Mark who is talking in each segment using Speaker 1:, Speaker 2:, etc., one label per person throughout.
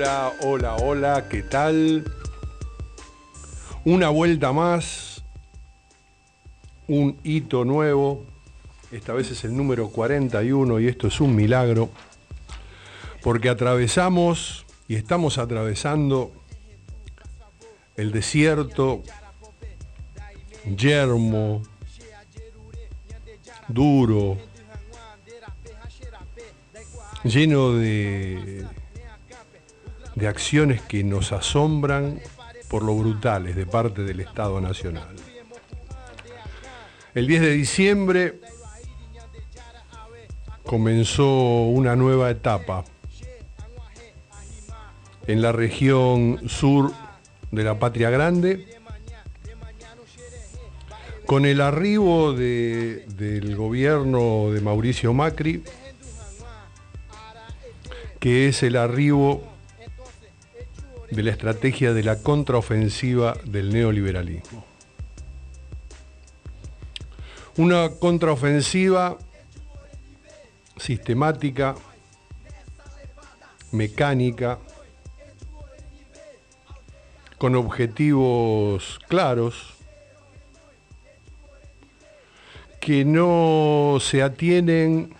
Speaker 1: Hola, hola, hola, ¿qué tal? Una vuelta más, un hito nuevo, esta vez es el número 41 y esto es un milagro, porque atravesamos y estamos atravesando el desierto yermo, duro, lleno de, de acciones que nos asombran por lo brutales de parte del Estado Nacional. El 10 de diciembre comenzó una nueva etapa en la región sur de la Patria Grande, con el arribo del gobierno de Mauricio Macri, que es el arribo de la estrategia de la contraofensiva del neoliberalismo. Una contraofensiva sistemática, mecánica, con objetivos claros, que no se atienen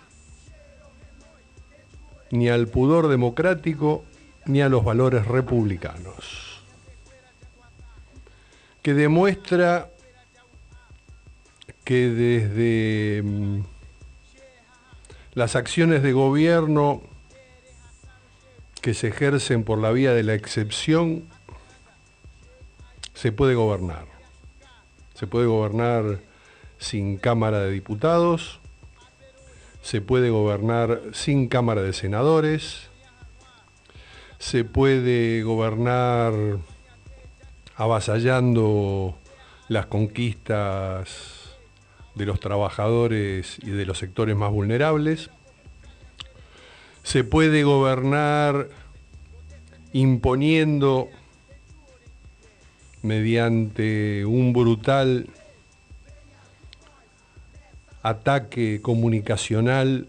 Speaker 1: ni al pudor democrático ni a los valores republicanos, que demuestra que desde mm, las acciones de gobierno que se ejercen por la vía de la excepción, se puede gobernar. Se puede gobernar sin Cámara de Diputados, se puede gobernar sin Cámara de Senadores, se puede gobernar avasallando las conquistas de los trabajadores y de los sectores más vulnerables, se puede gobernar imponiendo mediante un brutal ataque comunicacional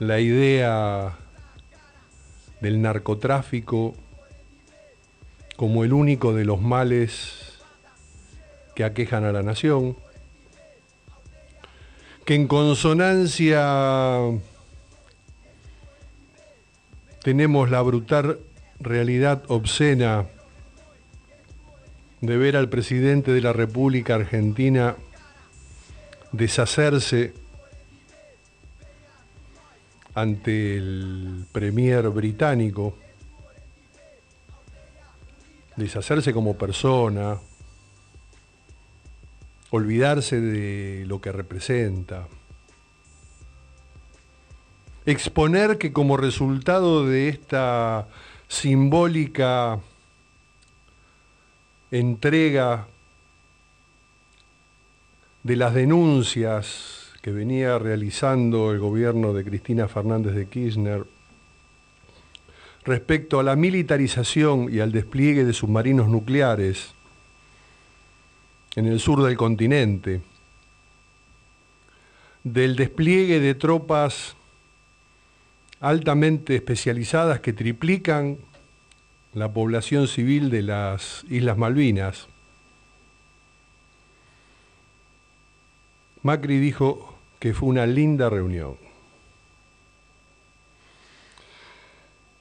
Speaker 1: la idea del narcotráfico como el único de los males que aquejan a la nación, que en consonancia tenemos la brutal realidad obscena de ver al presidente de la República Argentina deshacerse ante el premier británico, deshacerse como persona, olvidarse de lo que representa, exponer que como resultado de esta simbólica entrega de las denuncias que venía realizando el gobierno de Cristina Fernández de Kirchner respecto a la militarización y al despliegue de submarinos nucleares en el sur del continente, del despliegue de tropas altamente especializadas que triplican la población civil de las Islas Malvinas. Macri dijo que fue una linda reunión.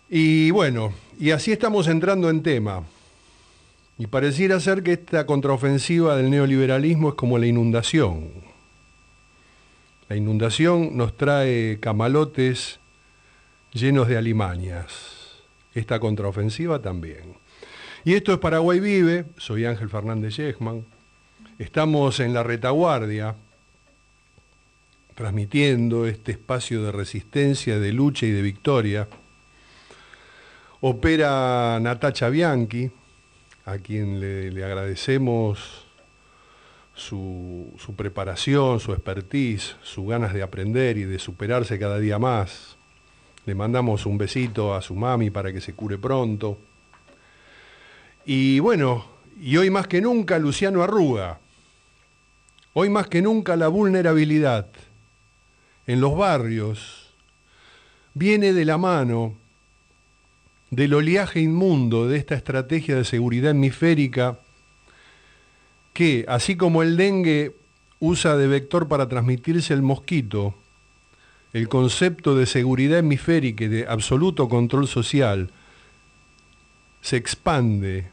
Speaker 1: Y bueno, y así estamos entrando en tema. Y pareciera ser que esta contraofensiva del neoliberalismo es como la inundación. La inundación nos trae camalotes llenos de alimañas esta contraofensiva también. Y esto es Paraguay Vive, soy Ángel Fernández Yechman, estamos en la retaguardia, transmitiendo este espacio de resistencia, de lucha y de victoria. Opera Natacha Bianchi, a quien le, agradecemos su, su preparación, su expertise, sus ganas de aprender y de superarse cada día más le mandamos un besito a su mami para que se cure pronto. Y bueno, y hoy más que nunca Luciano Arruga. Hoy más que nunca la vulnerabilidad en los barrios viene de la mano del oleaje inmundo de esta estrategia de seguridad hemisférica que, así como el dengue usa de vector para transmitirse el mosquito, el concepto de seguridad hemisférica y de absoluto control social se expande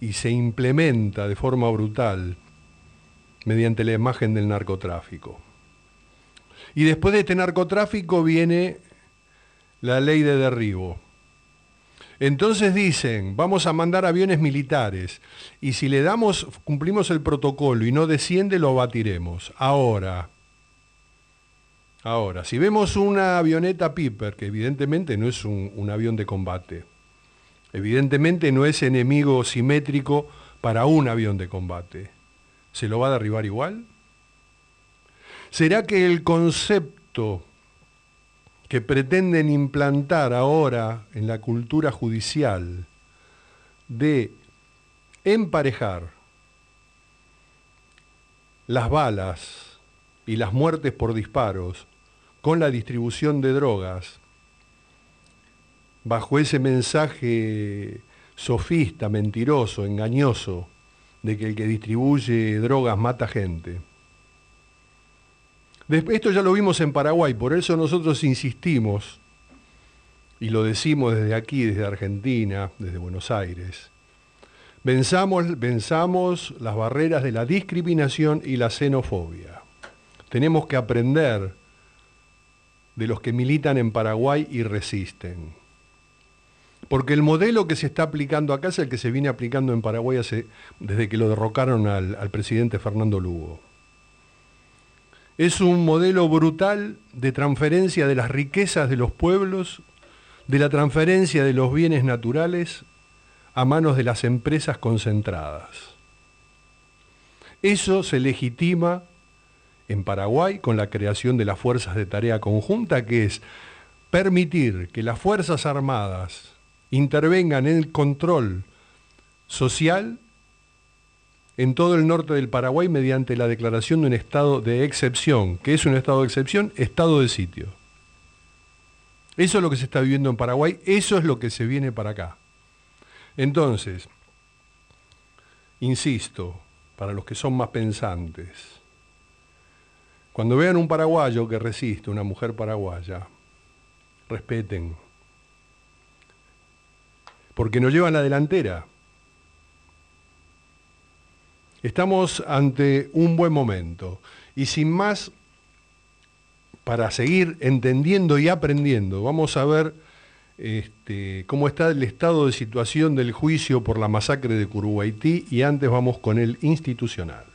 Speaker 1: y se implementa de forma brutal mediante la imagen del narcotráfico. Y después de este narcotráfico viene la ley de derribo. Entonces dicen, vamos a mandar aviones militares y si le damos, cumplimos el protocolo y no desciende, lo batiremos. Ahora, ahora, si vemos una avioneta Piper, que evidentemente no es un, un avión de combate, evidentemente no es enemigo simétrico para un avión de combate, ¿se lo va a derribar igual? ¿Será que el concepto que pretenden implantar ahora en la cultura judicial de emparejar las balas y las muertes por disparos con la distribución de drogas, bajo ese mensaje sofista, mentiroso, engañoso, de que el que distribuye drogas mata gente. Esto ya lo vimos en Paraguay, por eso nosotros insistimos, y lo decimos desde aquí, desde Argentina, desde Buenos Aires, venzamos, venzamos las barreras de la discriminación y la xenofobia. Tenemos que aprender de los que militan en Paraguay y resisten. Porque el modelo que se está aplicando acá es el que se viene aplicando en Paraguay desde que lo derrocaron al, al presidente Fernando Lugo. Es un modelo brutal de transferencia de las riquezas de los pueblos, de la transferencia de los bienes naturales a manos de las empresas concentradas. Eso se legitima en Paraguay con la creación de las fuerzas de tarea conjunta, que es permitir que las Fuerzas Armadas intervengan en el control social en todo el norte del Paraguay mediante la declaración de un estado de excepción. ¿Qué es un estado de excepción? Estado de sitio. Eso es lo que se está viviendo en Paraguay, eso es lo que se viene para acá. Entonces, insisto, para los que son más pensantes, cuando vean un paraguayo que resiste, una mujer paraguaya, respeten, porque no llevan la delantera. Estamos ante un buen momento y sin más, para seguir entendiendo y aprendiendo, vamos a ver este, cómo está el estado de situación del juicio por la masacre de Curuguaití y antes vamos con el institucional.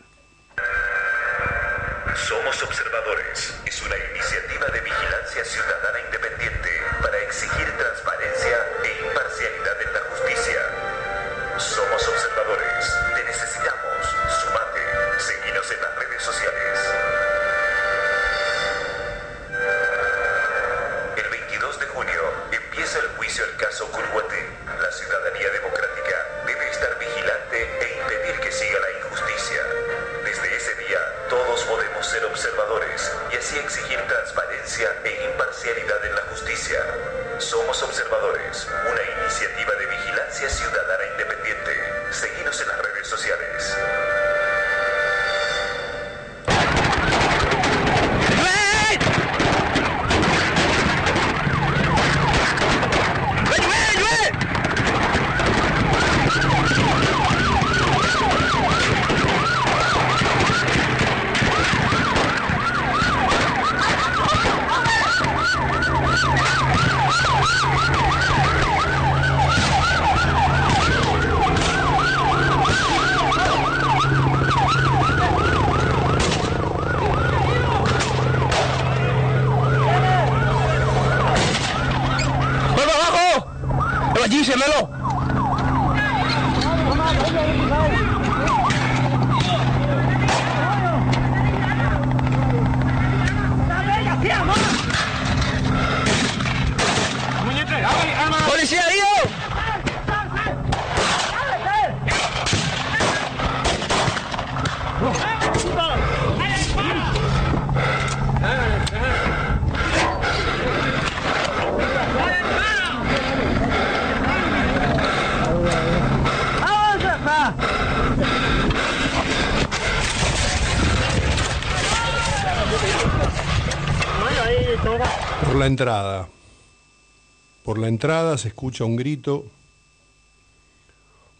Speaker 2: La
Speaker 1: entrada. Por la entrada se escucha un grito.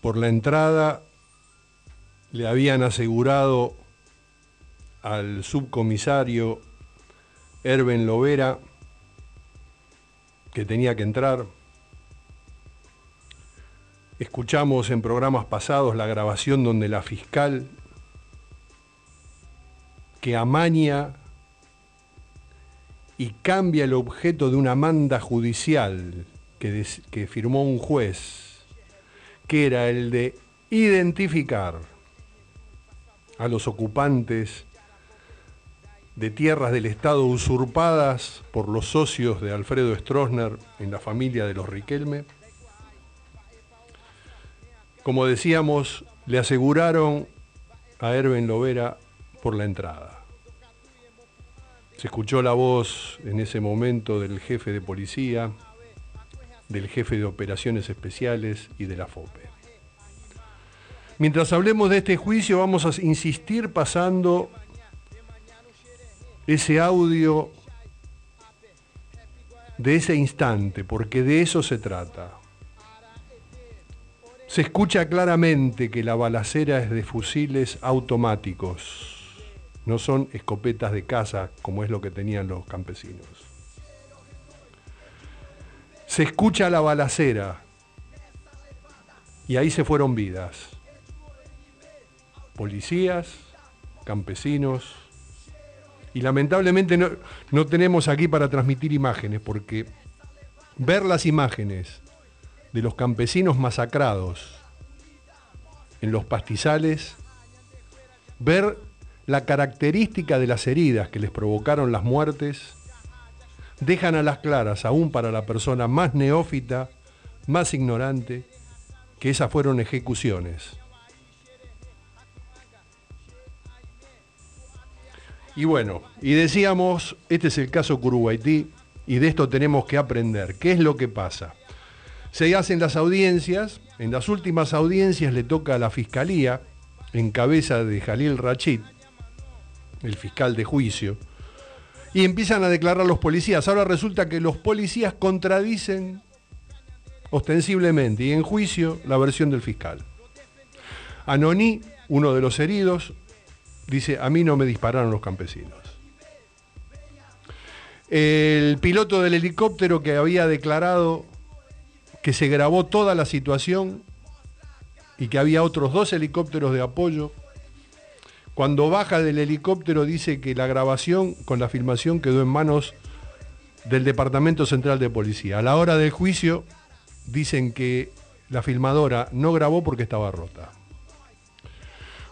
Speaker 1: Por la entrada le habían asegurado al subcomisario Erben Lovera que tenía que entrar. Escuchamos en programas pasados la grabación donde la fiscal que amaña y cambia el objeto de una manda judicial que, firmó un juez, que era el de identificar a los ocupantes de tierras del Estado usurpadas por los socios de Alfredo Stroessner en la familia de los Riquelme. Como decíamos, le aseguraron a Erben Lovera por la entrada. Se escuchó la voz en ese momento del jefe de policía, del jefe de operaciones especiales y de la FOPE. Mientras hablemos de este juicio, vamos a insistir pasando ese audio de ese instante, porque de eso se trata. Se escucha claramente que la balacera es de fusiles automáticos, no son escopetas de caza como es lo que tenían los campesinos. Se escucha la balacera y ahí se fueron vidas. Policías, campesinos, y lamentablemente no, tenemos aquí para transmitir imágenes, porque ver las imágenes de los campesinos masacrados en los pastizales, ver la característica de las heridas que les provocaron las muertes, dejan a las claras, aún para la persona más neófita, más ignorante, que esas fueron ejecuciones. Y bueno, y decíamos, este es el caso Curuguaití, y de esto tenemos que aprender. ¿Qué es lo que pasa? Se hacen las audiencias, en las últimas audiencias le toca a la Fiscalía, en cabeza de Jalil Rachid, el fiscal de juicio, y empiezan a declarar los policías. Ahora resulta que los policías contradicen ostensiblemente y en juicio la versión del fiscal. Anoní, uno de los heridos, dice, a mí no me dispararon los campesinos. El piloto del helicóptero que había declarado que se grabó toda la situación y que había otros dos helicópteros de apoyo, cuando baja del helicóptero dice que la grabación con la filmación quedó en manos del Departamento Central de Policía. A la hora del juicio dicen que la filmadora no grabó porque estaba rota.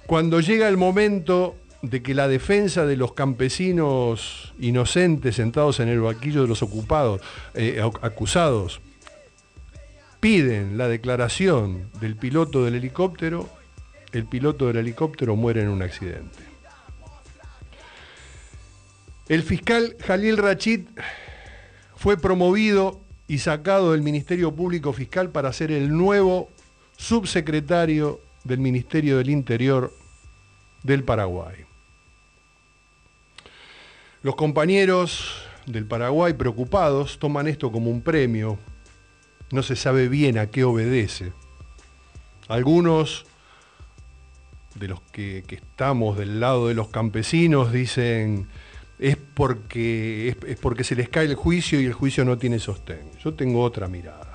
Speaker 1: Cuando llega el momento de que la defensa de los campesinos inocentes sentados en el vaquillo de los ocupados, eh, acusados, piden la declaración del piloto del helicóptero, el piloto del helicóptero muere en un accidente. El fiscal Jalil Rachid fue promovido y sacado del Ministerio Público Fiscal para ser el nuevo subsecretario del Ministerio del Interior del Paraguay. Los compañeros del Paraguay preocupados toman esto como un premio. No se sabe bien a qué obedece. Algunos de los que, estamos del lado de los campesinos dicen es porque, es porque se les cae el juicio y el juicio no tiene sostén. Yo tengo otra mirada.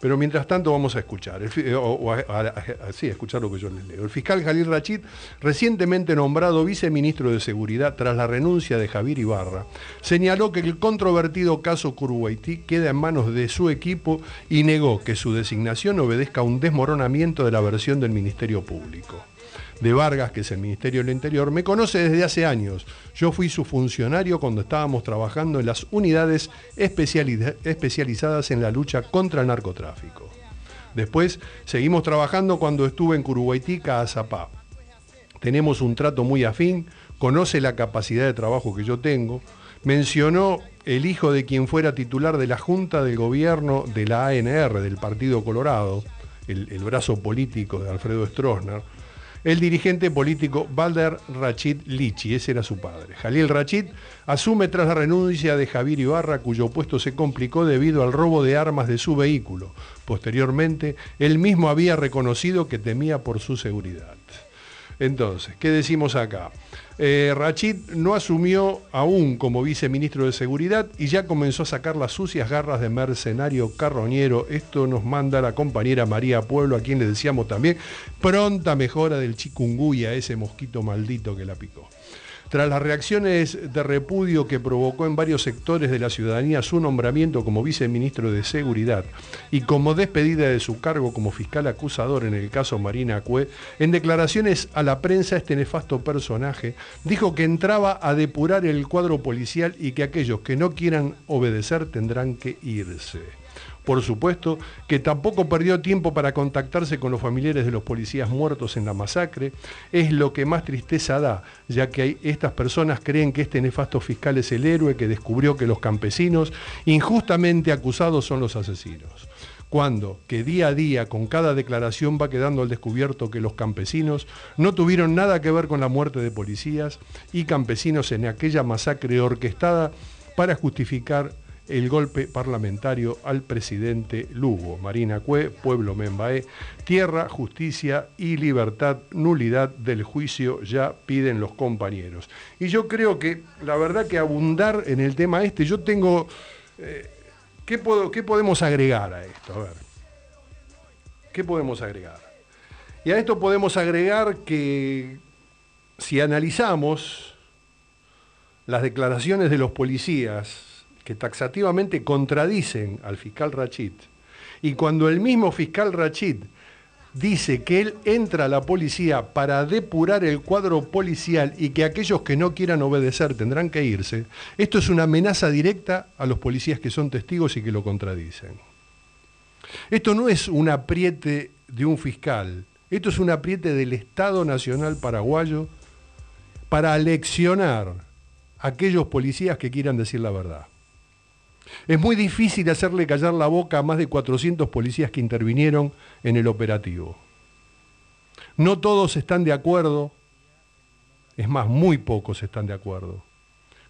Speaker 1: Pero mientras tanto vamos a escuchar, eh, o, sí, escuchar lo que yo les leo. El fiscal Jalil Rachid, recientemente nombrado viceministro de Seguridad tras la renuncia de Javier Ibarra, señaló que el controvertido caso Curuguaití queda en manos de su equipo y negó que su designación obedezca a un desmoronamiento de la versión del Ministerio Público de Vargas, que es el Ministerio del Interior, me conoce desde hace años. Yo fui su funcionario cuando estábamos trabajando en las unidades especializadas en la lucha contra el narcotráfico. Después seguimos trabajando cuando estuve en Curuguaitica, Azapá. Tenemos un trato muy afín, conoce la capacidad de trabajo que yo tengo. Mencionó el hijo de quien fuera titular de la Junta del Gobierno de la ANR, del Partido Colorado, el, el brazo político de Alfredo Stroessner el dirigente político Balder Rachid Lichi, ese era su padre. Jalil Rachid asume tras la renuncia de Javier Ibarra, cuyo puesto se complicó debido al robo de armas de su vehículo. Posteriormente, él mismo había reconocido que temía por su seguridad. Entonces, ¿qué decimos acá? Eh, Rachid no asumió aún como viceministro de Seguridad y ya comenzó a sacar las sucias garras de mercenario carroñero. Esto nos manda la compañera María Pueblo, a quien le decíamos también pronta mejora del chikungunya, ese mosquito maldito que la picó. Tras las reacciones de repudio que provocó en varios sectores de la ciudadanía su nombramiento como viceministro de Seguridad y como despedida de su cargo como fiscal acusador en el caso Marina Cue, en declaraciones a la prensa este nefasto personaje dijo que entraba a depurar el cuadro policial y que aquellos que no quieran obedecer tendrán que irse por supuesto, que tampoco perdió tiempo para contactarse con los familiares de los policías muertos en la masacre, es lo que más tristeza da, ya que estas personas creen que este nefasto fiscal es el héroe que descubrió que los campesinos injustamente acusados son los asesinos. Cuando, que día a día, con cada declaración va quedando al descubierto que los campesinos no tuvieron nada que ver con la muerte de policías y campesinos en aquella masacre orquestada para justificar el golpe parlamentario al presidente Lugo. Marina Cue, Pueblo Membaé, tierra, justicia y libertad, nulidad del juicio ya piden los compañeros. Y yo creo que la verdad que abundar en el tema este, yo tengo... Eh, ¿qué, puedo, ¿Qué podemos agregar a esto? A ver. ¿Qué podemos agregar? Y a esto podemos agregar que si analizamos las declaraciones de los policías que taxativamente contradicen al fiscal Rachid. Y cuando el mismo fiscal Rachid dice que él entra a la policía para depurar el cuadro policial y que aquellos que no quieran obedecer tendrán que irse, esto es una amenaza directa a los policías que son testigos y que lo contradicen. Esto no es un apriete de un fiscal, esto es un apriete del Estado Nacional Paraguayo para aleccionar a aquellos policías que quieran decir la verdad. Es muy difícil hacerle callar la boca a más de 400 policías que intervinieron en el operativo. No todos están de acuerdo, es más, muy pocos están de acuerdo,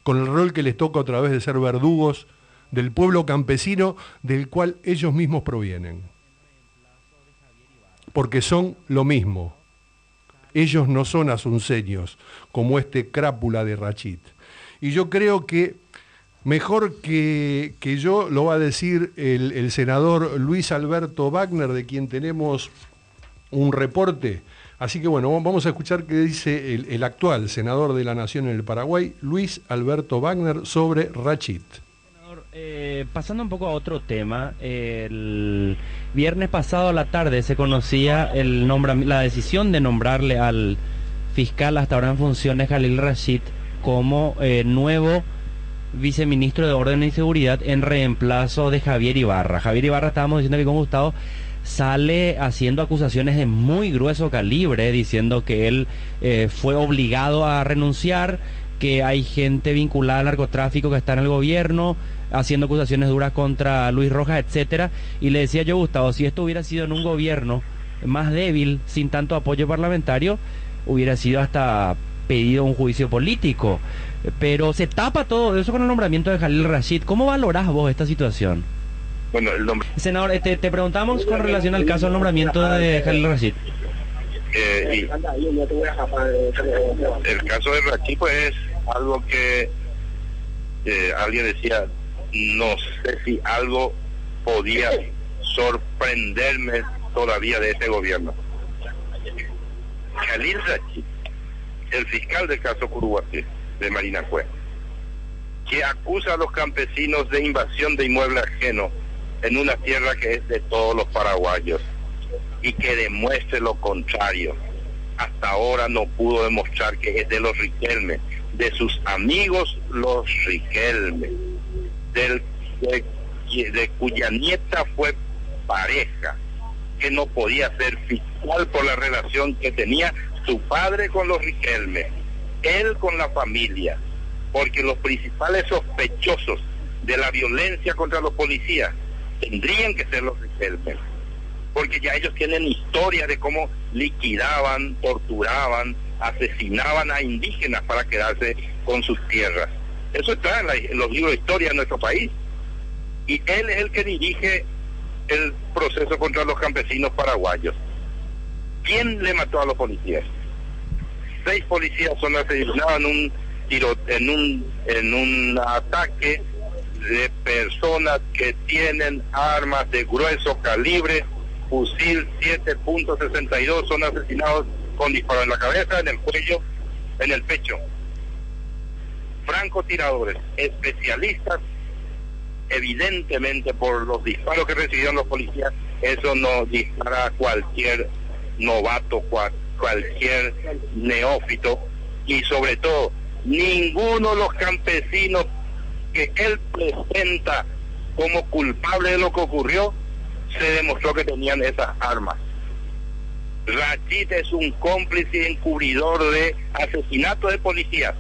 Speaker 1: con el rol que les toca otra vez de ser verdugos del pueblo campesino del cual ellos mismos provienen. Porque son lo mismo. Ellos no son asunceños, como este crápula de Rachid. Y yo creo que Mejor que, yo lo va a decir el, senador Luis Alberto Wagner, de quien tenemos un reporte. Así que bueno, vamos a escuchar qué dice el, actual senador de la Nación en el Paraguay, Luis Alberto Wagner, sobre Rachid.
Speaker 3: Eh, pasando un poco a otro tema, el viernes pasado a la tarde se conocía el la decisión de nombrarle al fiscal hasta ahora en funciones, Jalil Rachid, como eh, nuevo viceministro de Orden y Seguridad en reemplazo de Javier Ibarra. Javier Ibarra, estábamos diciendo que con Gustavo sale haciendo acusaciones de muy grueso calibre, diciendo que él eh, fue obligado a renunciar, que hay gente vinculada al narcotráfico que está en el gobierno, haciendo acusaciones duras contra Luis Rojas, etcétera. Y le decía yo, Gustavo, si esto hubiera sido en un gobierno más débil, sin tanto apoyo parlamentario, hubiera sido hasta pedido un juicio político. Pero se tapa todo eso con el nombramiento de Jalil Rashid. ¿Cómo valorás vos esta situación?
Speaker 4: Bueno, el nombre...
Speaker 3: Senador, te, te, preguntamos con relación al caso del nombramiento de Jalil Rashid.
Speaker 4: Eh, el caso de Rashid pues es algo que eh, alguien decía, no sé si algo podía sorprenderme todavía de ese gobierno. Jalil Rashid, el fiscal del caso Curuguaté, de Marina Cue, que acusa a los campesinos de invasión de inmueble ajeno en una tierra que es de todos los paraguayos y que demuestre lo contrario. Hasta ahora no pudo demostrar que es de los Riquelme, de sus amigos los Riquelme, del, de, de cuya nieta fue pareja, que no podía ser fiscal por la relación que tenía su padre con los Riquelme él con la familia, porque los principales sospechosos de la violencia contra los policías tendrían que ser los Riquelme, porque ya ellos tienen historia de cómo liquidaban, torturaban, asesinaban a indígenas para quedarse con sus tierras. Eso está en, los libros de historia de nuestro país. Y él es el que dirige el proceso contra los campesinos paraguayos. ¿Quién le mató a los policías? Seis policías son asesinados en un tiro, en un ataque de personas que tienen armas de grueso calibre, fusil 7.62, son asesinados con disparo en la cabeza, en el cuello, en el pecho. Francotiradores, especialistas, evidentemente por los disparos que recibieron los policías, eso no dispara a cualquier novato, cualquier neófito y sobre todo ninguno de los campesinos que él presenta como culpable de lo que ocurrió se demostró que tenían esas armas. Rachid es un cómplice encubridor de asesinato de policías.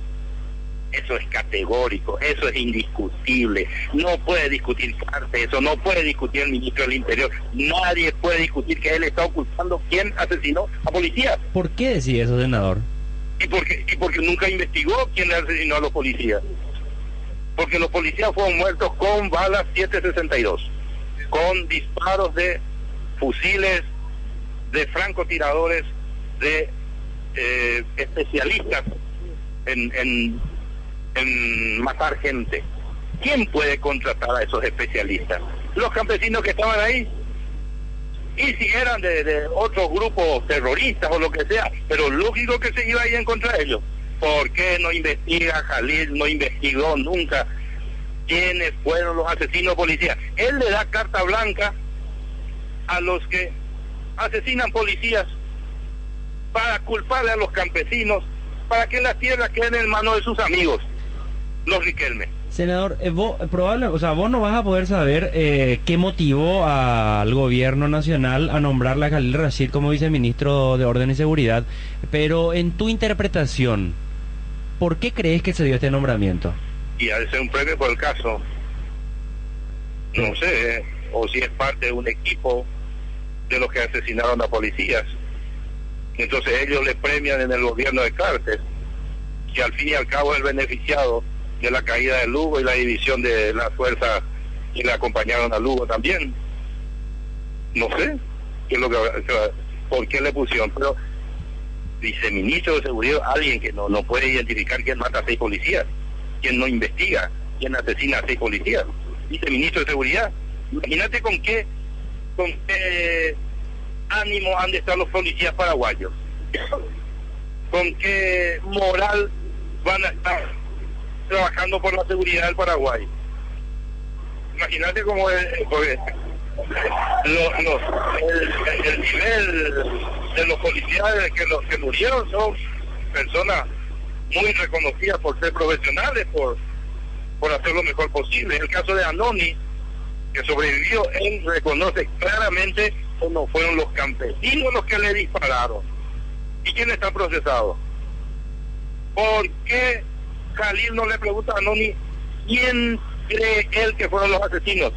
Speaker 4: Eso es categórico, eso es indiscutible. No puede discutir Carte eso, no puede discutir el ministro del Interior. Nadie puede discutir que él está ocultando quién asesinó a policías.
Speaker 3: ¿Por qué decía eso, senador?
Speaker 4: Y porque, y porque nunca investigó quién asesinó a los policías. Porque los policías fueron muertos con balas 762, con disparos de fusiles de francotiradores, de eh, especialistas en, en, en matar gente. ¿Quién puede contratar a esos especialistas? Los campesinos que estaban ahí. Y si eran de, otros grupos terroristas o lo que sea, pero lógico que se iba a ir en contra de ellos. ¿Por qué no investiga Jalil, no investigó nunca quiénes fueron los asesinos policías? Él le da carta blanca a los que asesinan policías para culparle a los campesinos, para que la tierra quede en manos de sus amigos, los Riquelme.
Speaker 3: Senador, eh, vos, probable, o sea, vos no vas a poder saber eh, qué motivó al gobierno nacional a nombrar a Khalil Rashid como viceministro de Orden y Seguridad, pero en tu interpretación, ¿por qué crees que se dio este nombramiento?
Speaker 4: Y ha de ser un premio por el caso. No sé, eh, o si es parte de un equipo de los que asesinaron a policías. Entonces ellos le premian en el gobierno de Cartes, que al fin y al cabo es el beneficiado de la caída de Lugo y la división de las fuerzas que le acompañaron a Lugo también. No sé qué es lo que, por qué le pusieron, pero viceministro de seguridad, alguien que no, no puede identificar quién mata a seis policías, quién no investiga, quién asesina a seis policías, viceministro de seguridad. Imagínate con qué con qué ánimo han de estar los policías paraguayos, con qué moral van a estar trabajando por la seguridad del Paraguay. Imagínate cómo es, el, nivel de los policías que los que murieron son personas muy reconocidas por ser profesionales, por, por hacer lo mejor posible. El caso de Anoni, que sobrevivió, él reconoce claramente que fueron los campesinos los que le dispararon. ¿Y quién está procesado? ¿Por qué Khalil no le pregunta a Noni quién cree él que fueron los asesinos?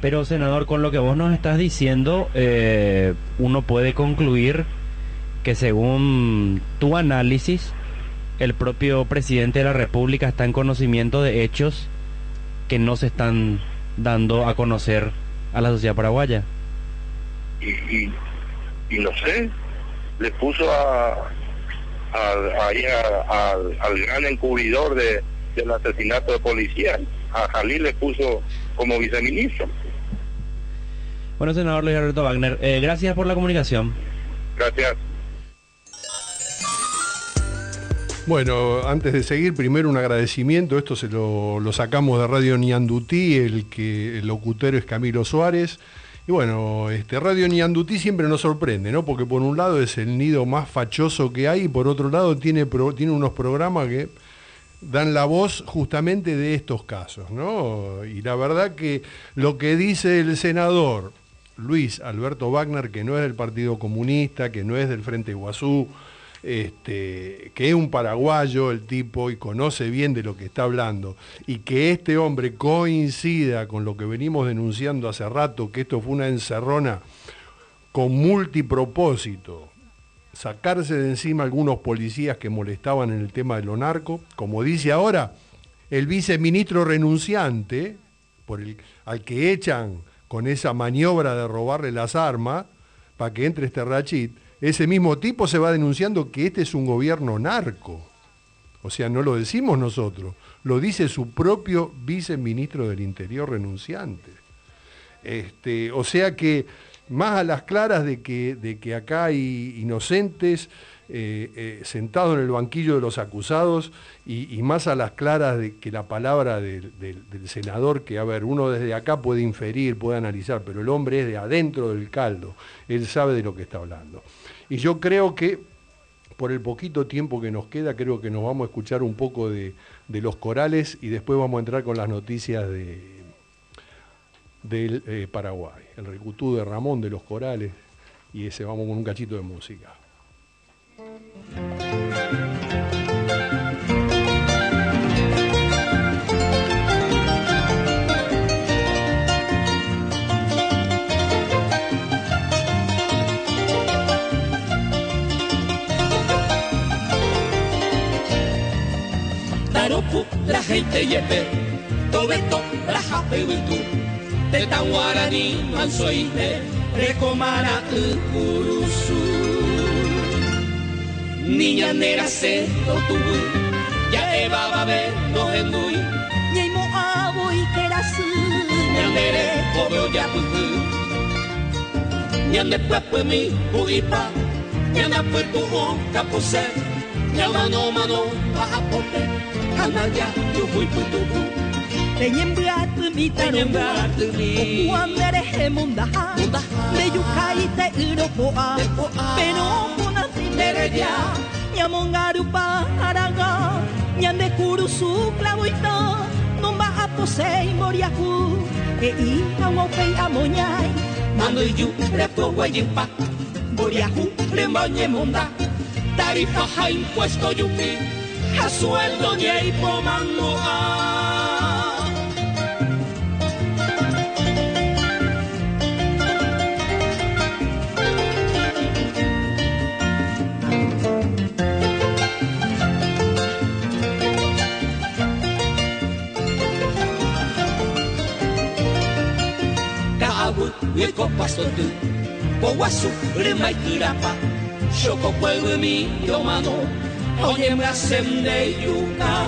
Speaker 3: Pero senador, con lo que vos nos estás diciendo, eh, uno puede concluir que según tu análisis, el propio presidente de la República está en conocimiento de hechos que no se están dando a conocer a la sociedad paraguaya?
Speaker 4: Y, y, no sé, le puso a, al gran encubridor de, del asesinato de policía, a Jalil le puso como viceministro.
Speaker 3: Bueno, senador Luis Alberto Wagner, eh, gracias por la comunicación.
Speaker 4: Gracias.
Speaker 1: Bueno, antes de seguir, primero un agradecimiento. Esto se lo, sacamos de Radio Niandutí, el que el locutero es Camilo Suárez. Y bueno, este Radio Niandutí siempre nos sorprende, ¿no? Porque por un lado es el nido más fachoso que hay y por otro lado tiene, tiene unos programas que dan la voz justamente de estos casos, ¿no? Y la verdad que lo que dice el senador Luis Alberto Wagner, que no es del Partido Comunista, que no es del Frente Iguazú, este, que es un paraguayo el tipo y conoce bien de lo que está hablando, y que este hombre coincida con lo que venimos denunciando hace rato, que esto fue una encerrona con multipropósito, sacarse de encima algunos policías que molestaban en el tema de lo narco, como dice ahora el viceministro renunciante, por el, al que echan con esa maniobra de robarle las armas para que entre este rachit, ese mismo tipo se va denunciando que este es un gobierno narco. O sea, no lo decimos nosotros, lo dice su propio viceministro del Interior renunciante. Este, o sea que más a las claras de que, de que acá hay inocentes eh, eh, sentados en el banquillo de los acusados y, más a las claras de que la palabra del, del senador, que a ver, uno desde acá puede inferir, puede analizar, pero el hombre es de adentro del caldo, él sabe de lo que está hablando. Y yo creo que por el poquito tiempo que nos queda, creo que nos vamos a escuchar un poco de, los corales y después vamos a entrar con las noticias de, del eh, Paraguay. El recutú de Ramón de los corales y ese vamos con un cachito de música.
Speaker 5: La gente yepe, tobeto, la jape witu, te tawarani mansoite, recomara ukurusu. Niña nera se tubu, ya eva va ver no endui,
Speaker 6: ñeimo abo y kerasu,
Speaker 5: ñandere obeo ya puku. Ñande puepe mi uipa, ñanda puerto o capose, ñamano mano bajapote, anaya yo fui putuku.
Speaker 6: Teñembuat mi tarumba, okuandere hemundaha, meyukaite uropoa, pero kunatindereya, ñamongarupa aranga, ñande kurusu clavoita, nomba aposei moriaku, e ina wopei amoñai,
Speaker 5: Mando yu repo guayimpa, boriahu remoñe munda, tarifa impuesto yupi, a sueldo ye pomando a. Kaawu yeko pasto tu, Powasu remai kirapa, Shoko pueblo mi yomano, Oye me hacen de yuca.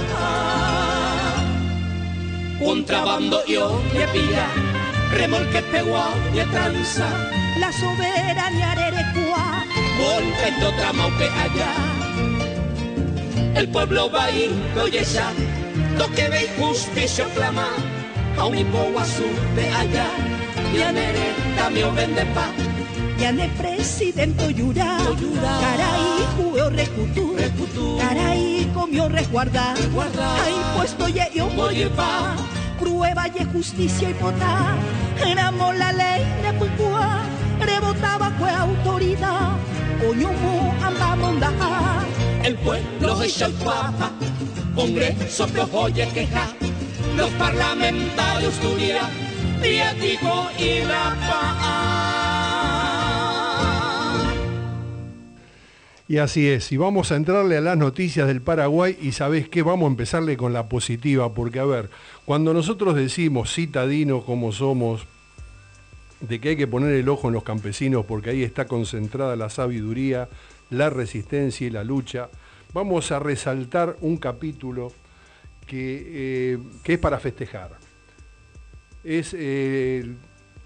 Speaker 5: Contrabando yo me pilla, remolque pegua y tranza,
Speaker 6: la soberania arerecua,
Speaker 5: golpe otra maupe allá. El pueblo va y ya, lo que ve justicia clama, a mi poguasu de allá, y a también vende pa.
Speaker 6: Yane presidente yura, caray jugueo recutu, caray comió resguarda, hay puesto ye yo
Speaker 5: Oye pa,
Speaker 6: prueba ye justicia y pota, éramos la ley de pucua, rebotaba fue autoridad, coño mu andamonda,
Speaker 5: el pueblo es el papa, congreso que oye queja, los parlamentarios Turia, Pietico y la paz.
Speaker 1: Y así es, y vamos a entrarle a las noticias del Paraguay y sabés qué, vamos a empezarle con la positiva, porque a ver, cuando nosotros decimos citadinos como somos, de que hay que poner el ojo en los campesinos porque ahí está concentrada la sabiduría, la resistencia y la lucha, vamos a resaltar un capítulo que, eh, que es para festejar. Es eh,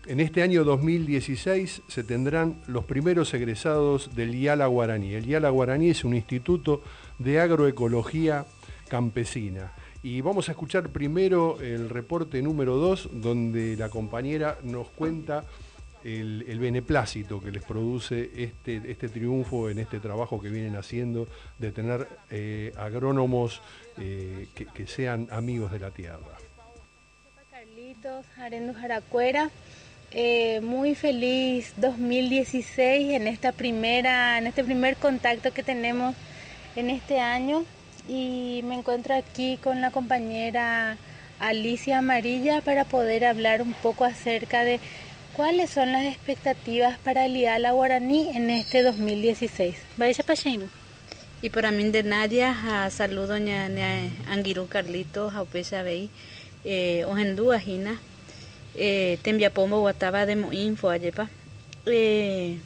Speaker 1: en este año 2016 se tendrán los primeros egresados del IALA Guaraní. El IALA Guaraní es un instituto de agroecología campesina. Y vamos a escuchar primero el reporte número 2, donde la compañera nos cuenta el, beneplácito que les produce este, este, triunfo en este trabajo que vienen haciendo de tener eh, agrónomos eh, que, sean amigos de la tierra.
Speaker 7: Carlitos, Eh, muy feliz 2016 en esta primera, en este primer contacto que tenemos en este año y me encuentro aquí con la compañera Alicia Amarilla para poder hablar un poco acerca de cuáles son las expectativas para el IALA Guaraní en este 2016. Vaya Pacheino.
Speaker 8: Y para mí de Nadia, saludo a Angiru Carlito, a Bey, eh, Ojendu Ajina, eh, Tembiapombo Guataba de Info Ayepa. Eh,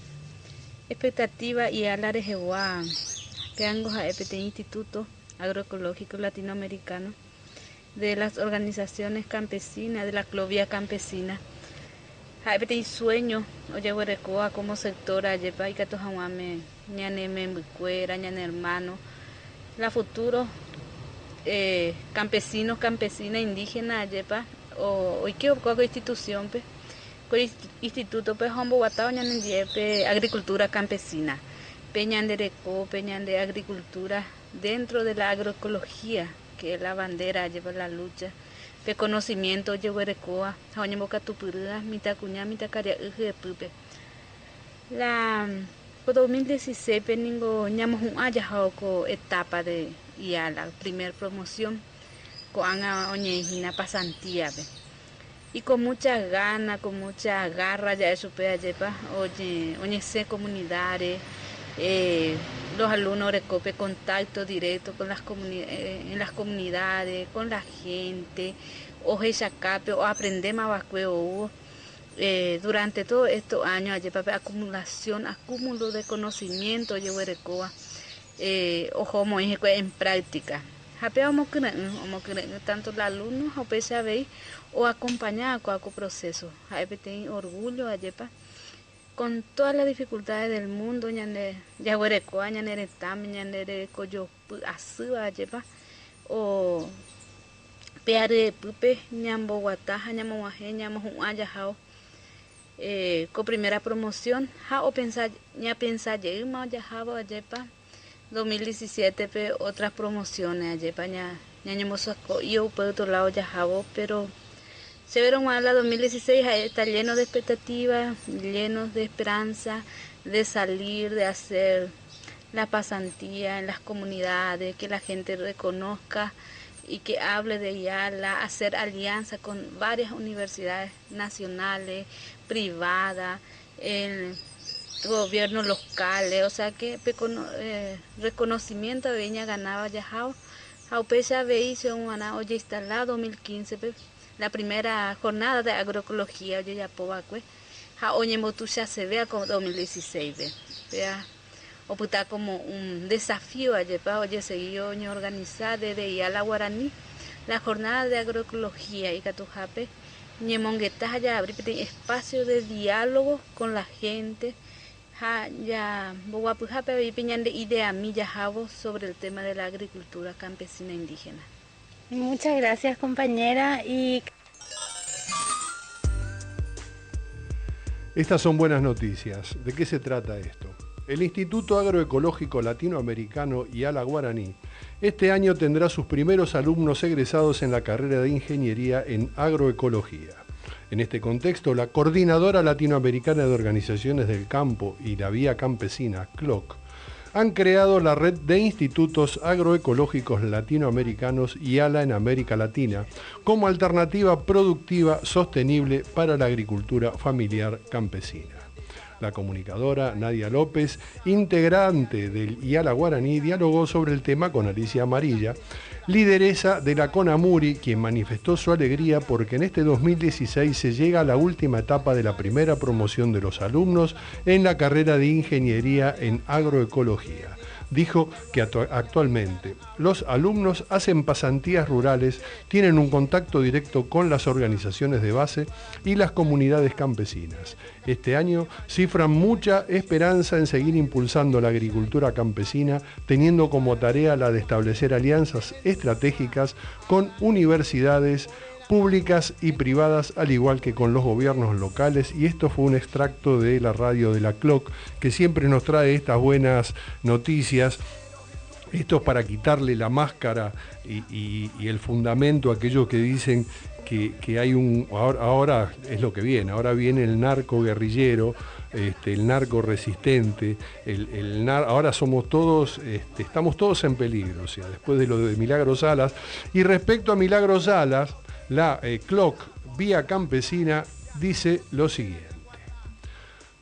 Speaker 8: expectativa y de Jehuá, Peangos a EPT Instituto Agroecológico Latinoamericano, de las organizaciones campesinas, de la Clovia Campesina. Hay sueño, oye, huerecoa como sector, ayepa y me ñane membucuera, ñane hermano. La futuro, eh, campesinos, campesina, indígena, ayepa, o, o qué o institución, pe, instituto, pe, hombo guatao, pe, agricultura campesina. Peñandereco, de agricultura dentro de la agroecología, que es la bandera, lleva la lucha pe conocimiento yehuerecoa jaoñemboka tupyrýa mitãkuña mitãkaria'y pupe la 2016 pe ningo ñamohu'ã jajaoko etapa de IALA primer promoción ko'ág̃a oñehína pasantía y con mucha gana, con mucha garra ya eso pe ayepa oye oñesé comunidades eh, los alumnos recope contacto directo con las eh, en las comunidades, con la gente, o sacape o aprender más eh, durante todos estos años, acumulación, acúmulo de conocimiento, yo eh, ojo, en práctica. Tanto los alumnos, o o acompañar con el proceso. Hay orgullo, ayepa con todas las dificultades del mundo, ñande yaguerecoa, ñande tam, ñande coyo asúa, lleva, o peare pupe, ñambo guataja, ñamo guaje, ñamo jao. Eh, con primera promoción, ja o pensar, ña pensar, ma ya jabo, ayepa, 2017 pe otras promociones, ayepa, ña, ña ñamo saco, yo por otro lado ya jabo, pero Severo la 2016 está lleno de expectativas, lleno de esperanza de salir, de hacer la pasantía en las comunidades, que la gente reconozca y que hable de Yala, hacer alianza con varias universidades nacionales, privadas, el gobiernos locales, o sea que eh, reconocimiento de Viña ganaba ya Jaupesa veía un oye instalado 2015 la primera jornada de agroecología oye ya pobacue ja oñe motusha se vea como 2016 ve vea. O puta como un desafío ayer pa oye seguí oñe organizada desde la guaraní la jornada de agroecología y catujape ñemongueta ya abrir espacio de diálogo con la gente ja ya boguapujape y de idea sobre el tema de la agricultura campesina indígena
Speaker 7: Muchas gracias compañera y...
Speaker 1: Estas son buenas noticias. ¿De qué se trata esto? El Instituto Agroecológico Latinoamericano y Ala Guaraní este año tendrá sus primeros alumnos egresados en la carrera de Ingeniería en Agroecología. En este contexto, la Coordinadora Latinoamericana de Organizaciones del Campo y la Vía Campesina, CLOC, han creado la red de institutos agroecológicos latinoamericanos y ALA en América Latina como alternativa productiva sostenible para la agricultura familiar campesina. La comunicadora Nadia López, integrante del IALA Guaraní, dialogó sobre el tema con Alicia Amarilla, lideresa de la CONAMURI, quien manifestó su alegría porque en este 2016 se llega a la última etapa de la primera promoción de los alumnos en la carrera de Ingeniería en Agroecología dijo que actualmente los alumnos hacen pasantías rurales, tienen un contacto directo con las organizaciones de base y las comunidades campesinas. Este año cifran mucha esperanza en seguir impulsando la agricultura campesina, teniendo como tarea la de establecer alianzas estratégicas con universidades, públicas y privadas, al igual que con los gobiernos locales. Y esto fue un extracto de la radio de la CLOC, que siempre nos trae estas buenas noticias. Esto es para quitarle la máscara y, el fundamento a aquellos que dicen que, hay un. Ahora, es lo que viene, ahora viene el narco guerrillero, este, el narco resistente, el, ahora somos todos, este, estamos todos en peligro, o sea, después de lo de Milagros Salas. Y respecto a Milagros Salas, la eh, CLOC Vía Campesina dice lo siguiente.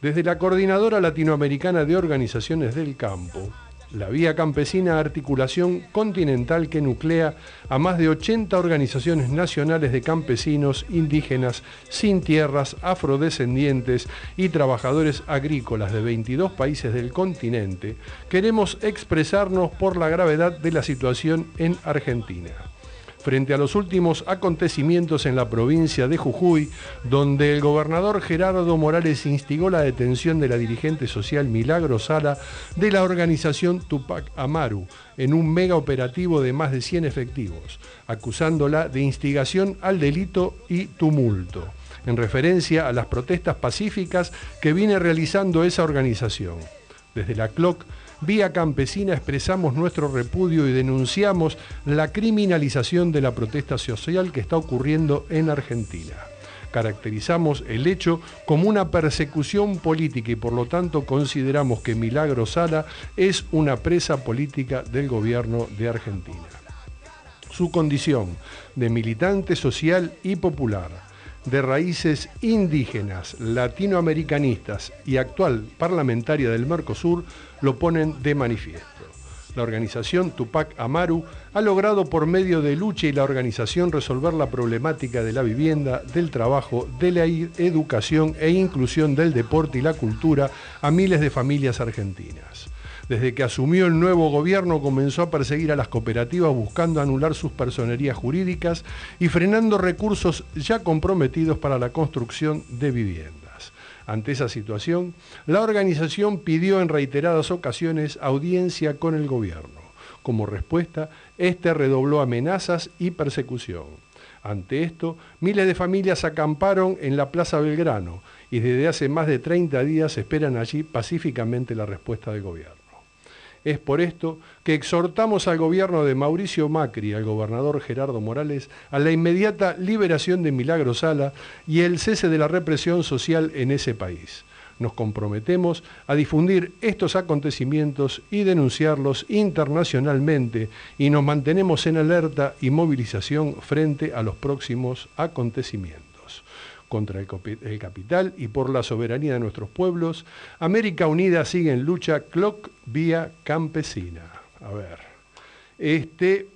Speaker 1: Desde la Coordinadora Latinoamericana de Organizaciones del Campo, la Vía Campesina Articulación Continental que nuclea a más de 80 organizaciones nacionales de campesinos, indígenas, sin tierras, afrodescendientes y trabajadores agrícolas de 22 países del continente, queremos expresarnos por la gravedad de la situación en Argentina frente a los últimos acontecimientos en la provincia de Jujuy, donde el gobernador Gerardo Morales instigó la detención de la dirigente social Milagro Sala de la organización Tupac Amaru en un mega operativo de más de 100 efectivos, acusándola de instigación al delito y tumulto, en referencia a las protestas pacíficas que viene realizando esa organización. Desde la CLOC Vía Campesina expresamos nuestro repudio y denunciamos la criminalización de la protesta social que está ocurriendo en Argentina. Caracterizamos el hecho como una persecución política y por lo tanto consideramos que Milagro Sala es una presa política del gobierno de Argentina. Su condición de militante social y popular de raíces indígenas, latinoamericanistas y actual parlamentaria del Mercosur lo ponen de manifiesto. La organización Tupac Amaru ha logrado por medio de lucha y la organización resolver la problemática de la vivienda, del trabajo, de la educación e inclusión del deporte y la cultura a miles de familias argentinas. Desde que asumió el nuevo gobierno comenzó a perseguir a las cooperativas buscando anular sus personerías jurídicas y frenando recursos ya comprometidos para la construcción de viviendas. Ante esa situación, la organización pidió en reiteradas ocasiones audiencia con el gobierno. Como respuesta, este redobló amenazas y persecución. Ante esto, miles de familias acamparon en la Plaza Belgrano y desde hace más de 30 días esperan allí pacíficamente la respuesta del gobierno. Es por esto que exhortamos al gobierno de Mauricio Macri, al gobernador Gerardo Morales, a la inmediata liberación de Milagro Sala y el cese de la represión social en ese país. Nos comprometemos a difundir estos acontecimientos y denunciarlos internacionalmente y nos mantenemos en alerta y movilización frente a los próximos acontecimientos contra el, capital y por la soberanía de nuestros pueblos, América Unida sigue en lucha clock vía campesina. A ver, este,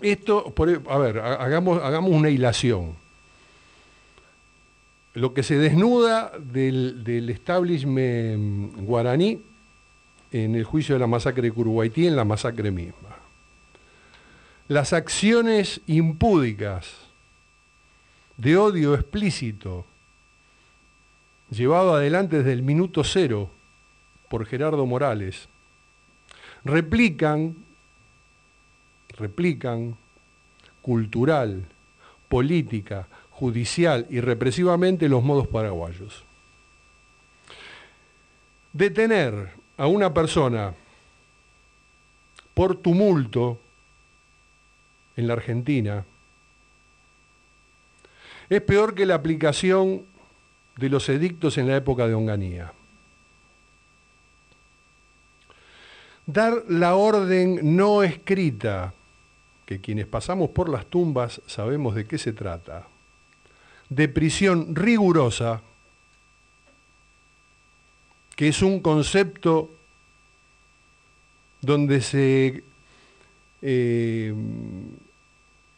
Speaker 1: esto, a ver, hagamos, hagamos una hilación. Lo que se desnuda del, del establishment guaraní en el juicio de la masacre de Curuguaití, en la masacre misma. Las acciones impúdicas de odio explícito, llevado adelante desde el minuto cero por Gerardo Morales, replican, replican cultural, política, judicial y represivamente los modos paraguayos. Detener a una persona por tumulto en la Argentina es peor que la aplicación de los edictos en la época de Onganía. Dar la orden no escrita, que quienes pasamos por las tumbas sabemos de qué se trata, de prisión rigurosa, que es un concepto donde se eh,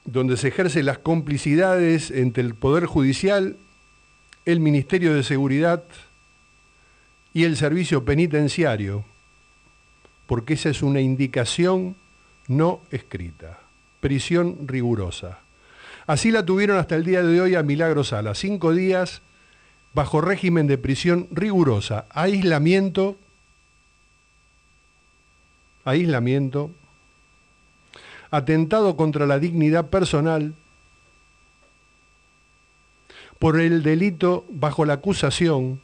Speaker 1: donde se ejercen las complicidades entre el Poder Judicial, el Ministerio de Seguridad y el Servicio Penitenciario, porque esa es una indicación no escrita, prisión rigurosa. Así la tuvieron hasta el día de hoy a Milagro Sala, cinco días bajo régimen de prisión rigurosa, aislamiento, aislamiento, atentado contra la dignidad personal por el delito bajo la acusación,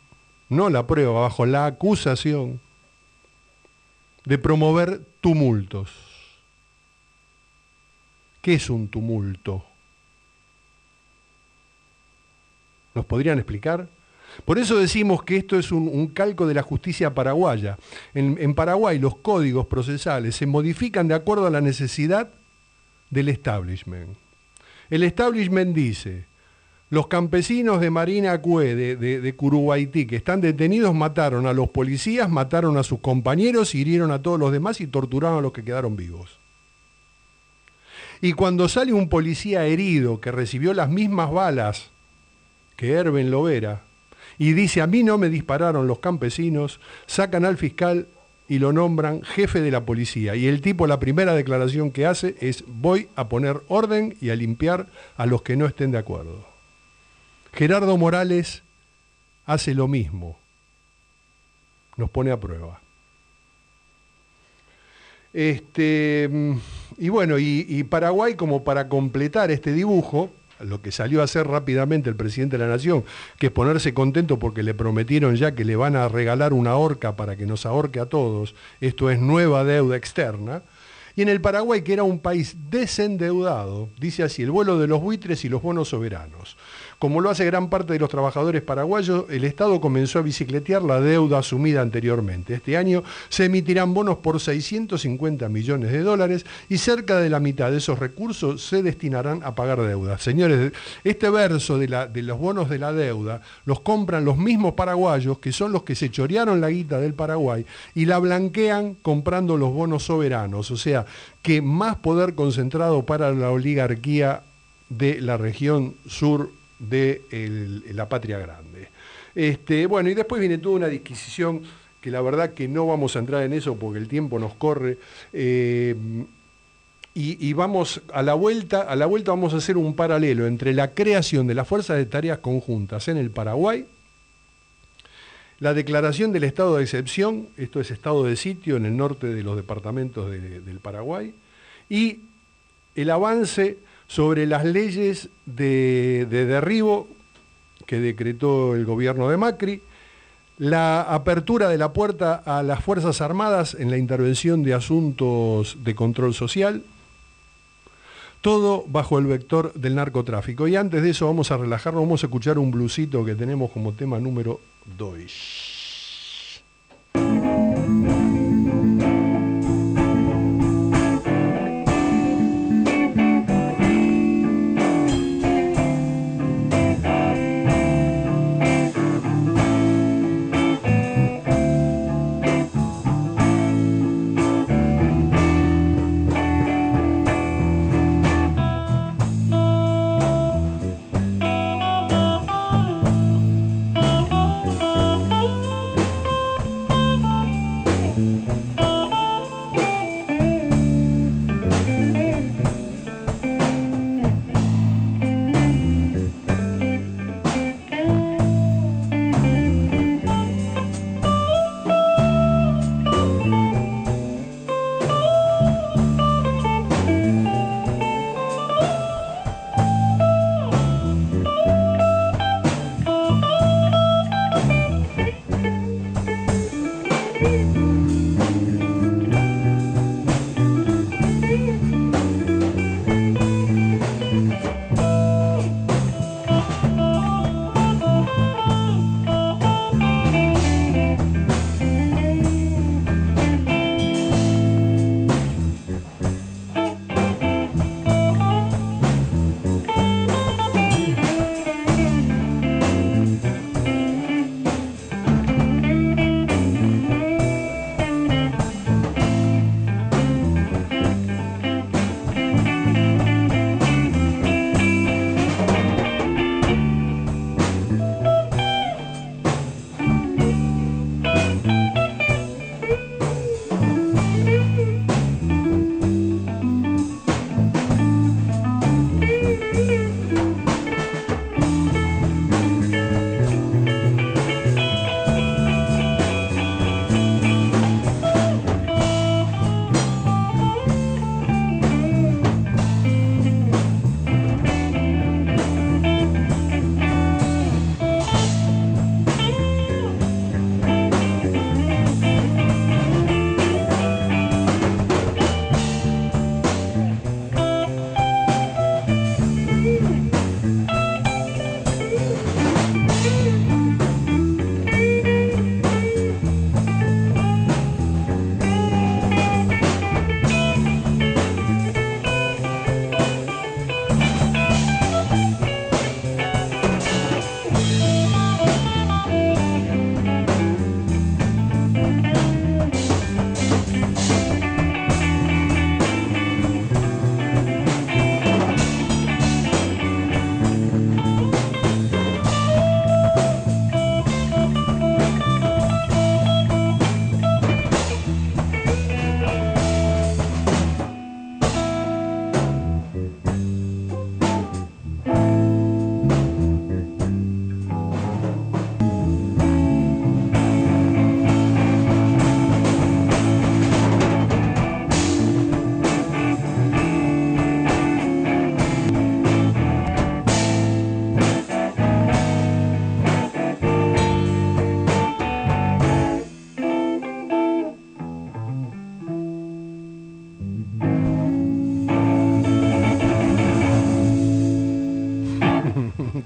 Speaker 1: no la prueba, bajo la acusación de promover tumultos. ¿Qué es un tumulto? ¿Nos podrían explicar? Por eso decimos que esto es un, calco de la justicia paraguaya. En Paraguay los códigos procesales se modifican de acuerdo a la necesidad del establishment. El establishment dice, los campesinos de Marina Cue, de, de, que están detenidos, mataron a los policías, mataron a sus compañeros, hirieron a todos los demás y torturaron a los que quedaron vivos. Y cuando sale un policía herido que recibió las mismas balas que Erben Lovera y dice, a mí no me dispararon los campesinos, sacan al fiscal y lo nombran jefe de la policía. Y el tipo la primera declaración que hace es voy a poner orden y a limpiar a los que no estén de acuerdo. Gerardo Morales hace lo mismo, nos pone a prueba. Este, y bueno, y, y, Paraguay como para completar este dibujo, lo que salió a hacer rápidamente el presidente de la Nación, que es ponerse contento porque le prometieron ya que le van a regalar una horca para que nos ahorque a todos, esto es nueva deuda externa, y en el Paraguay, que era un país desendeudado, dice así, el vuelo de los buitres y los bonos soberanos. Como lo hace gran parte de los trabajadores paraguayos, el Estado comenzó a bicicletear la deuda asumida anteriormente. Este año se emitirán bonos por 650 millones de dólares y cerca de la mitad de esos recursos se destinarán a pagar deudas. Señores, este verso de, de los bonos de la deuda los compran los mismos paraguayos que son los que se chorearon la guita del Paraguay y la blanquean comprando los bonos soberanos. O sea, que más poder concentrado para la oligarquía de la región sur de la patria grande. Este, bueno, y después viene toda una disquisición que la verdad que no vamos a entrar en eso porque el tiempo nos corre. Eh, y, vamos a la vuelta, a la vuelta vamos a hacer un paralelo entre la creación de las fuerzas de tareas conjuntas en el Paraguay, la declaración del estado de excepción, esto es estado de sitio en el norte de los departamentos de, del Paraguay, y el avance sobre las leyes de, de derribo que decretó el gobierno de Macri, la apertura de la puerta a las Fuerzas Armadas en la intervención de asuntos de control social, todo bajo el vector del narcotráfico. Y antes de eso vamos a relajarnos, vamos a escuchar un blusito que tenemos como tema número 2.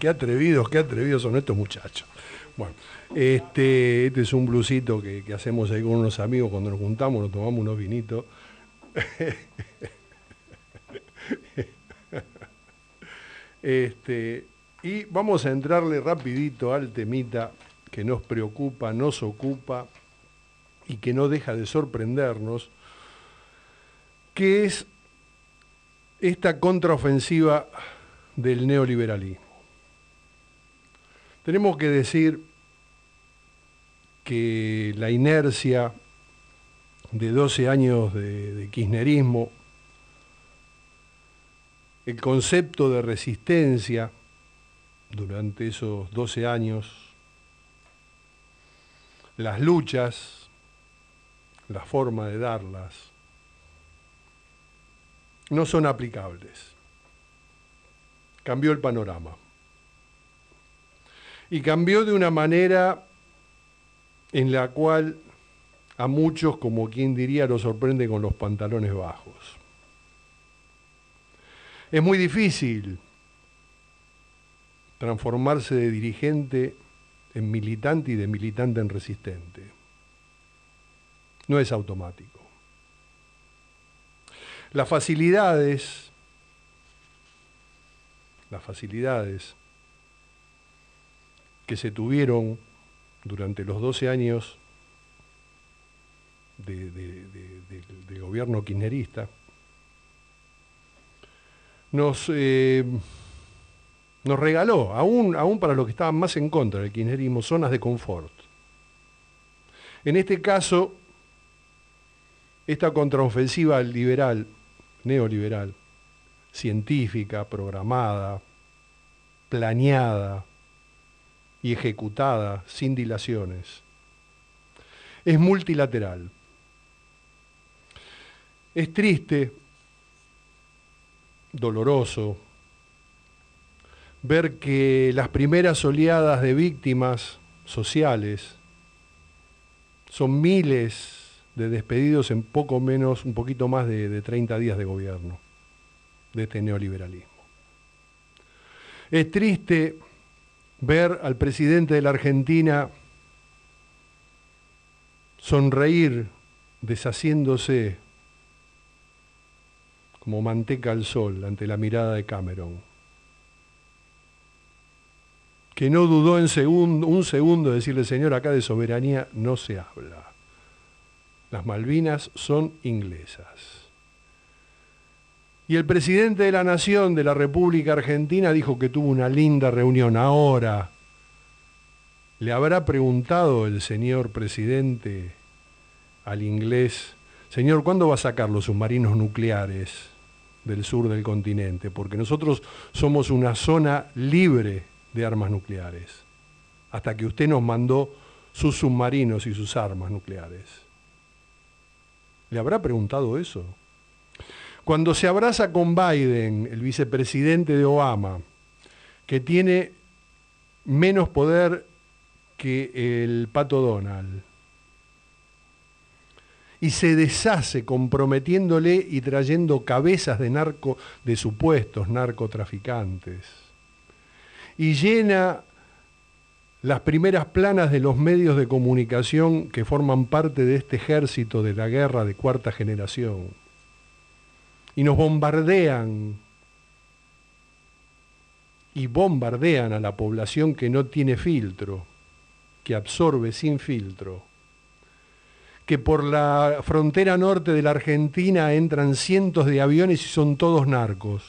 Speaker 1: Qué atrevidos, qué atrevidos son estos muchachos. Bueno, este, este es un blusito que, hacemos ahí con unos amigos cuando nos juntamos, nos tomamos unos vinitos. Este, y vamos a entrarle rapidito al temita que nos preocupa, nos ocupa y que no deja de sorprendernos, que es esta contraofensiva del neoliberalismo. Tenemos que decir que la inercia de 12 años de, de kirchnerismo el concepto de resistencia durante esos 12 años, las luchas, la forma de darlas, no son aplicables. Cambió el panorama. Y cambió de una manera en la cual a muchos, como quien diría, lo sorprende con los pantalones bajos. Es muy difícil transformarse de dirigente en militante y de militante en resistente. No es automático. Las facilidades, las facilidades que se tuvieron durante los 12 años de, gobierno kirchnerista, nos, eh, nos regaló, aún, aún para los que estaban más en contra del kirchnerismo, zonas de confort. En este caso, esta contraofensiva liberal, neoliberal, científica, programada, planeada y ejecutada sin dilaciones, es multilateral. Es triste doloroso ver que las primeras oleadas de víctimas sociales son miles de despedidos en poco menos, un poquito más de, de 30 días de gobierno de este neoliberalismo. Es triste ver al presidente de la Argentina sonreír deshaciéndose como manteca al sol ante la mirada de Cameron, que no dudó en segundo, un segundo de decirle, señor, acá de soberanía no se habla. Las Malvinas son inglesas. Y el presidente de la Nación de la República Argentina dijo que tuvo una linda reunión. Ahora, ¿le habrá preguntado el señor presidente al inglés, señor, ¿cuándo va a sacar los submarinos nucleares? del sur del continente, porque nosotros somos una zona libre de armas nucleares, hasta que usted nos mandó sus submarinos y sus armas nucleares. ¿Le habrá preguntado eso? Cuando se abraza con Biden, el vicepresidente de Obama, que tiene menos poder que el pato Donald, y se deshace comprometiéndole y trayendo cabezas de narco de supuestos narcotraficantes. Y llena las primeras planas de los medios de comunicación que forman parte de este ejército de la guerra de cuarta generación. Y nos bombardean y bombardean a la población que no tiene filtro, que absorbe sin filtro que por la frontera norte de la Argentina entran cientos de aviones y son todos narcos.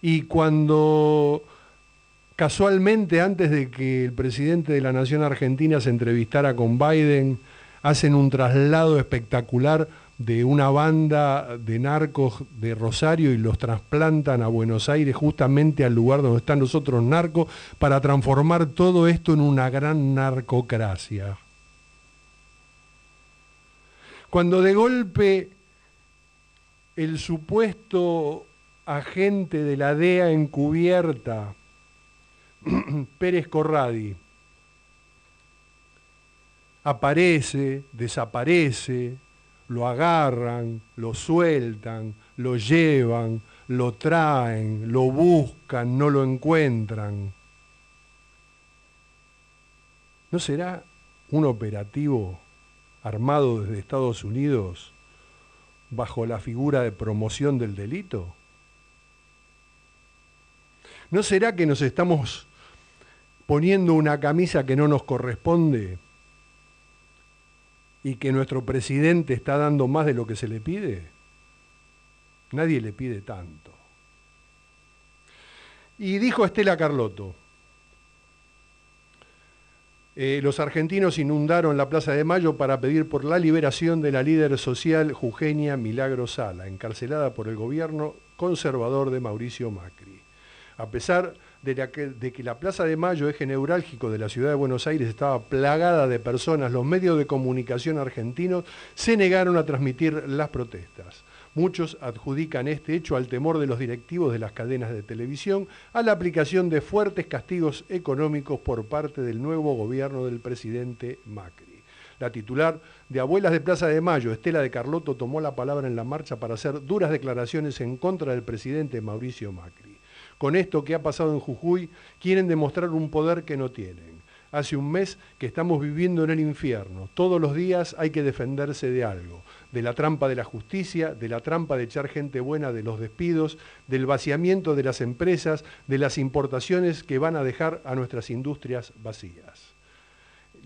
Speaker 1: Y cuando casualmente antes de que el presidente de la Nación Argentina se entrevistara con Biden, hacen un traslado espectacular de una banda de narcos de Rosario y los trasplantan a Buenos Aires justamente al lugar donde están los otros narcos para transformar todo esto en una gran narcocracia. Cuando de golpe el supuesto agente de la DEA encubierta, Pérez Corradi, aparece, desaparece, lo agarran, lo sueltan, lo llevan, lo traen, lo buscan, no lo encuentran. ¿No será un operativo armado desde Estados Unidos bajo la figura de promoción del delito? ¿No será que nos estamos poniendo una camisa que no nos corresponde y que nuestro presidente está dando más de lo que se le pide? Nadie le pide tanto. Y dijo Estela Carlotto, eh, los argentinos inundaron la Plaza de Mayo para pedir por la liberación de la líder social Eugenia Milagro Sala, encarcelada por el gobierno conservador de Mauricio Macri. A pesar de, que la Plaza de Mayo, eje neurálgico de la ciudad de Buenos Aires, estaba plagada de personas, los medios de comunicación argentinos se negaron a transmitir las protestas. Muchos adjudican este hecho al temor de los directivos de las cadenas de televisión a la aplicación de fuertes castigos económicos por parte del nuevo gobierno del presidente Macri. La titular de Abuelas de Plaza de Mayo, Estela de Carlotto, tomó la palabra en la marcha para hacer duras declaraciones en contra del presidente Mauricio Macri. Con esto que ha pasado en Jujuy, quieren demostrar un poder que no tienen hace un mes que estamos viviendo en el infierno. Todos los días hay que defenderse de algo, de la trampa de la justicia, de la trampa de echar gente buena de los despidos, del vaciamiento de las empresas, de las importaciones que van a dejar a nuestras industrias vacías.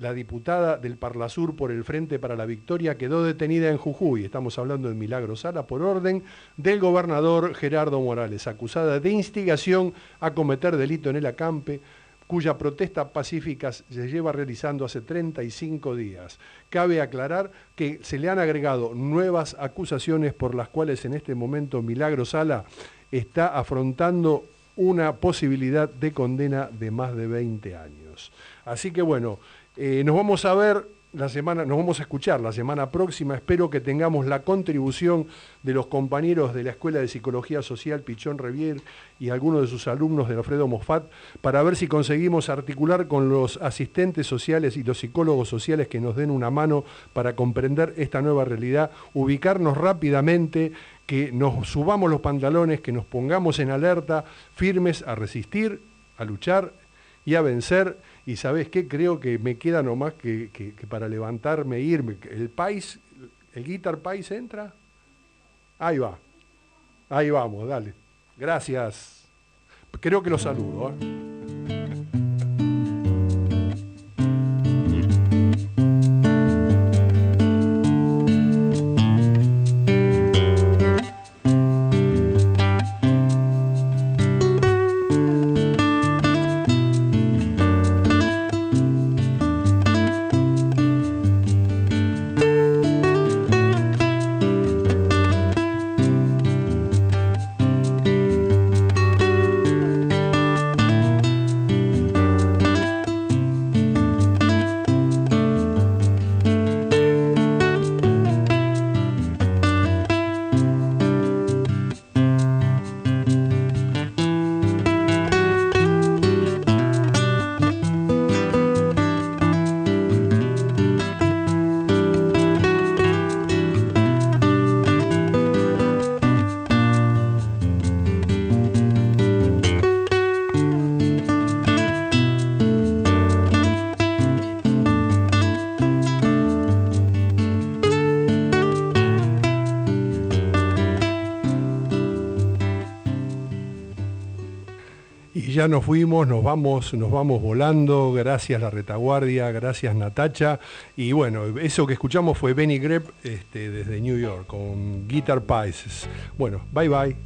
Speaker 1: La diputada del Parlasur por el Frente para la Victoria quedó detenida en Jujuy, estamos hablando de Milagro Sala, por orden del gobernador Gerardo Morales, acusada de instigación a cometer delito en el acampe, cuya protesta pacífica se lleva realizando hace 35 días. Cabe aclarar que se le han agregado nuevas acusaciones por las cuales en este momento Milagro Sala está afrontando una posibilidad de condena de más de 20 años. Así que bueno, eh, nos vamos a ver la semana, nos vamos a escuchar la semana próxima. Espero que tengamos la contribución de los compañeros de la Escuela de Psicología Social Pichón Revier y algunos de sus alumnos de Alfredo Moffat para ver si conseguimos articular con los asistentes sociales y los psicólogos sociales que nos den una mano para comprender esta nueva realidad, ubicarnos rápidamente, que nos subamos los pantalones, que nos pongamos en alerta, firmes a resistir, a luchar y a vencer y sabes qué, creo que me queda nomás que, que, para levantarme e irme. El país, el Guitar País entra. Ahí va. Ahí vamos, dale. Gracias. Creo que lo saludo. ¿eh? Ya nos fuimos, nos vamos, nos vamos volando, gracias la retaguardia, gracias Natacha. Y bueno, eso que escuchamos fue Benny Greb este, desde New York con Guitar Pies. Bueno, bye bye.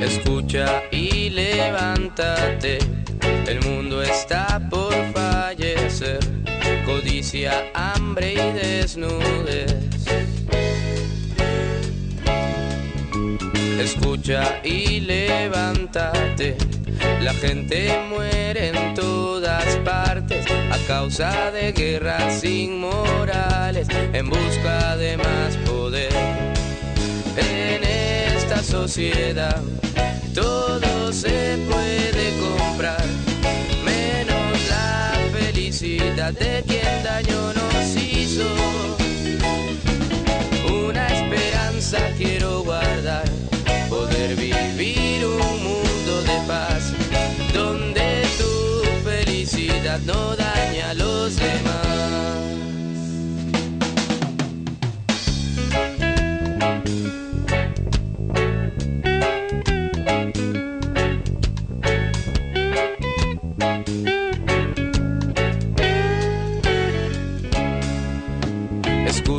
Speaker 9: Escucha y levántate, el mundo está por fallecer codicia, hambre y desnudez. Escucha y levántate, la gente muere en todas partes a causa de guerras inmorales en busca de más poder. En esta sociedad todo se puede comprar, de quien daño nos hizo. Una esperanza quiero guardar, poder vivir un mundo de paz, donde tu felicidad no daña a los demás.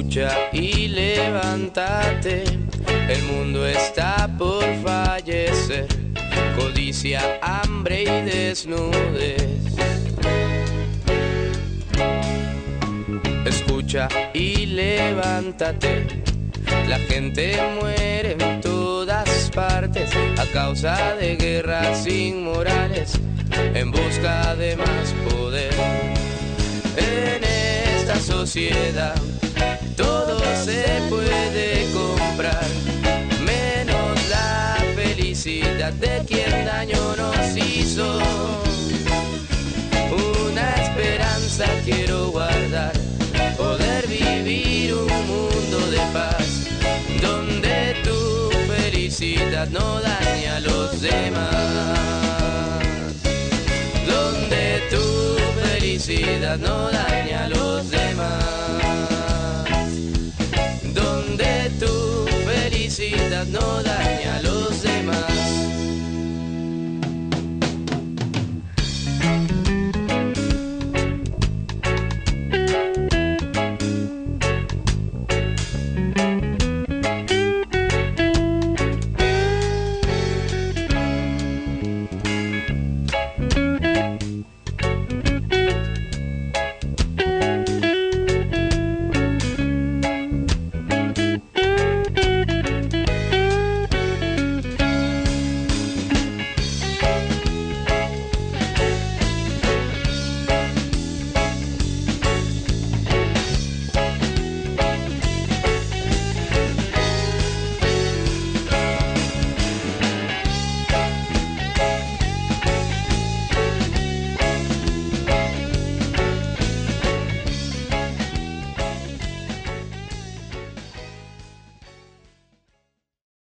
Speaker 9: Escucha y levántate, el mundo está por fallecer, codicia, hambre y desnudez. Escucha y levántate, la gente muere en todas partes a causa de guerras inmorales, en busca de más poder. En esta sociedad todo se puede comprar, menos la felicidad de quien daño nos hizo. Una esperanza quiero guardar, poder vivir un mundo de paz, donde tu felicidad no daña a los demás. Donde tu felicidad no daña a los demás donde tu felicidad no daña a los demás.